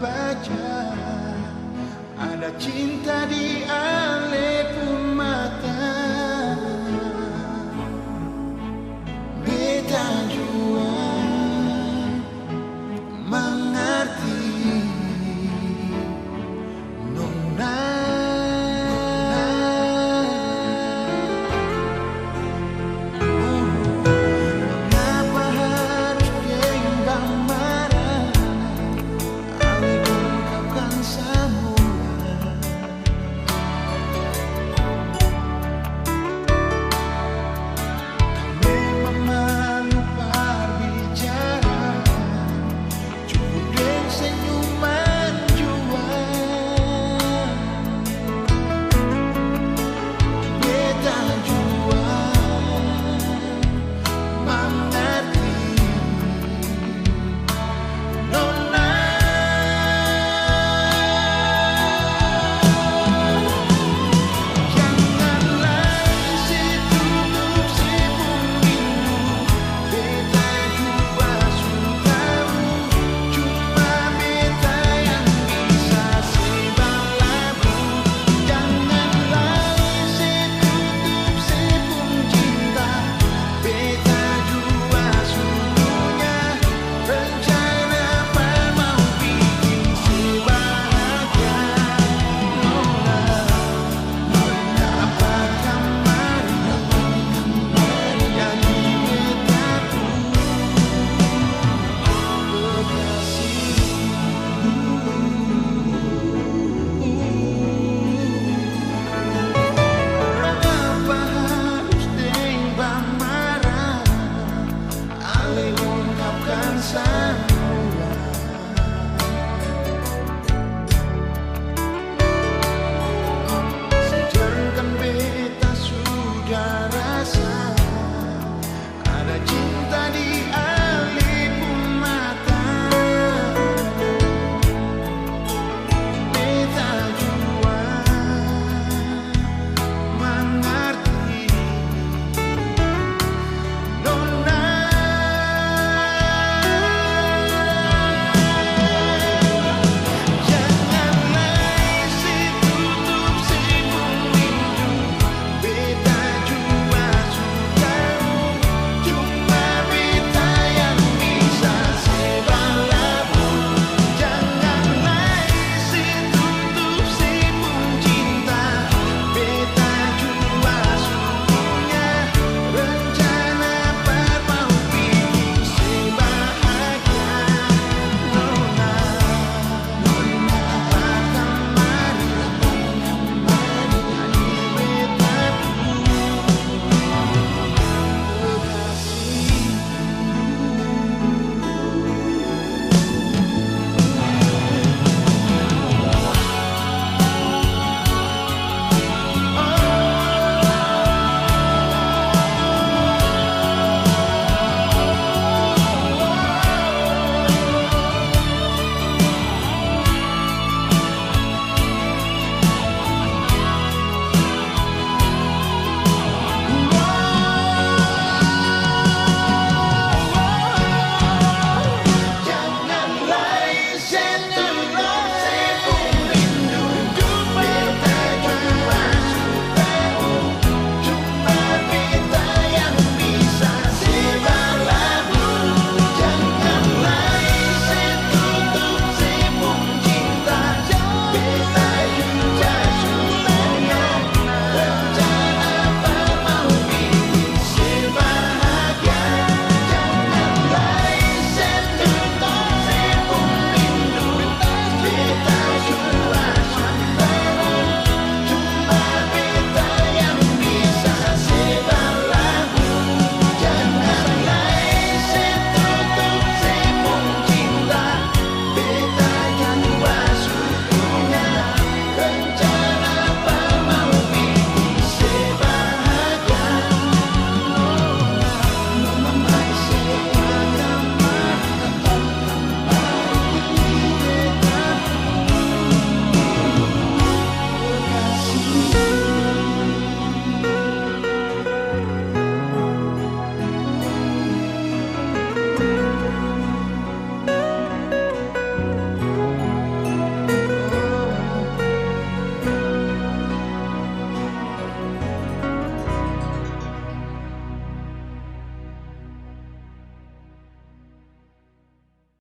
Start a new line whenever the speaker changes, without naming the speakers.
baca ada cinta di alam.